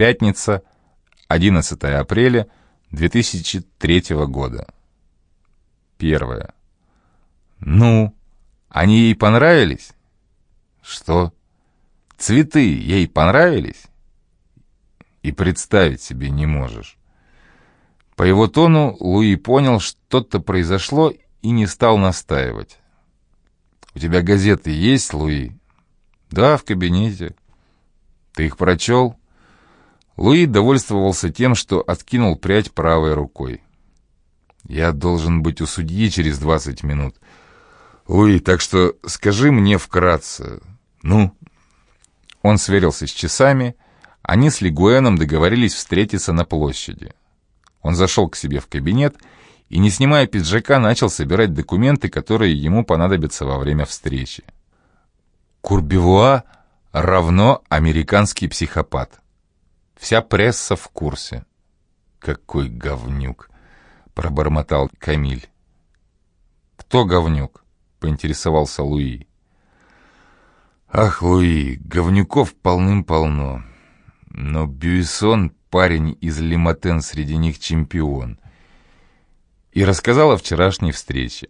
Пятница, 11 апреля 2003 года. Первое. Ну, они ей понравились? Что? Цветы ей понравились? И представить себе не можешь. По его тону Луи понял, что-то произошло и не стал настаивать. «У тебя газеты есть, Луи?» «Да, в кабинете». «Ты их прочел?» Луи довольствовался тем, что откинул прядь правой рукой. «Я должен быть у судьи через двадцать минут. Луи, так что скажи мне вкратце. Ну?» Он сверился с часами. Они с Лигуэном договорились встретиться на площади. Он зашел к себе в кабинет и, не снимая пиджака, начал собирать документы, которые ему понадобятся во время встречи. Курбевуа равно американский психопат. Вся пресса в курсе. «Какой говнюк!» — пробормотал Камиль. «Кто говнюк?» — поинтересовался Луи. «Ах, Луи, говнюков полным-полно. Но Бюйсон парень из Лиматен среди них чемпион. И рассказал о вчерашней встрече.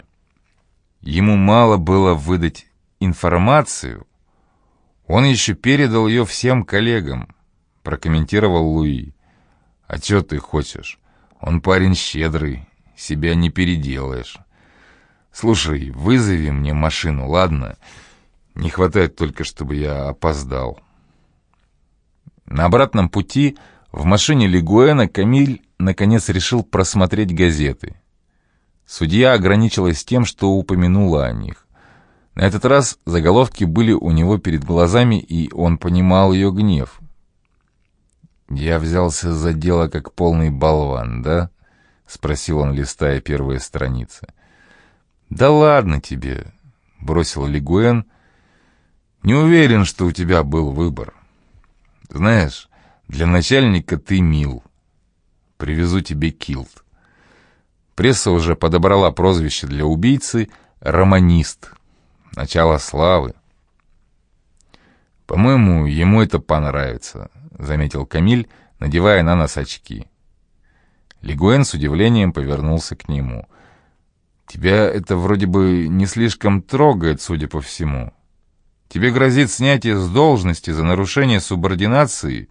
Ему мало было выдать информацию, он еще передал ее всем коллегам, прокомментировал Луи. А что ты хочешь? Он парень щедрый, себя не переделаешь. Слушай, вызови мне машину, ладно? Не хватает только, чтобы я опоздал. На обратном пути в машине Лигуэна Камиль наконец решил просмотреть газеты. Судья ограничилась тем, что упомянула о них. На этот раз заголовки были у него перед глазами, и он понимал ее гнев. «Я взялся за дело как полный болван, да?» — спросил он, листая первые страницы. «Да ладно тебе», — бросил Лигуэн. «Не уверен, что у тебя был выбор. Знаешь, для начальника ты мил. Привезу тебе килт. Пресса уже подобрала прозвище для убийцы «романист». Начало славы. «По-моему, ему это понравится», — заметил Камиль, надевая на нос очки. Лигуэн с удивлением повернулся к нему. «Тебя это вроде бы не слишком трогает, судя по всему. Тебе грозит снятие с должности за нарушение субординации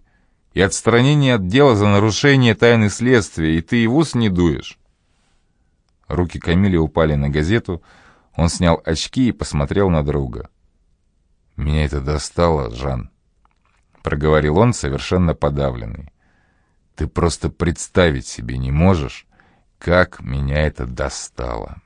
и отстранение от дела за нарушение тайны следствия, и ты и в ус не дуешь». Руки Камиля упали на газету, он снял очки и посмотрел на друга. «Меня это достало, Жан», — проговорил он, совершенно подавленный. «Ты просто представить себе не можешь, как меня это достало».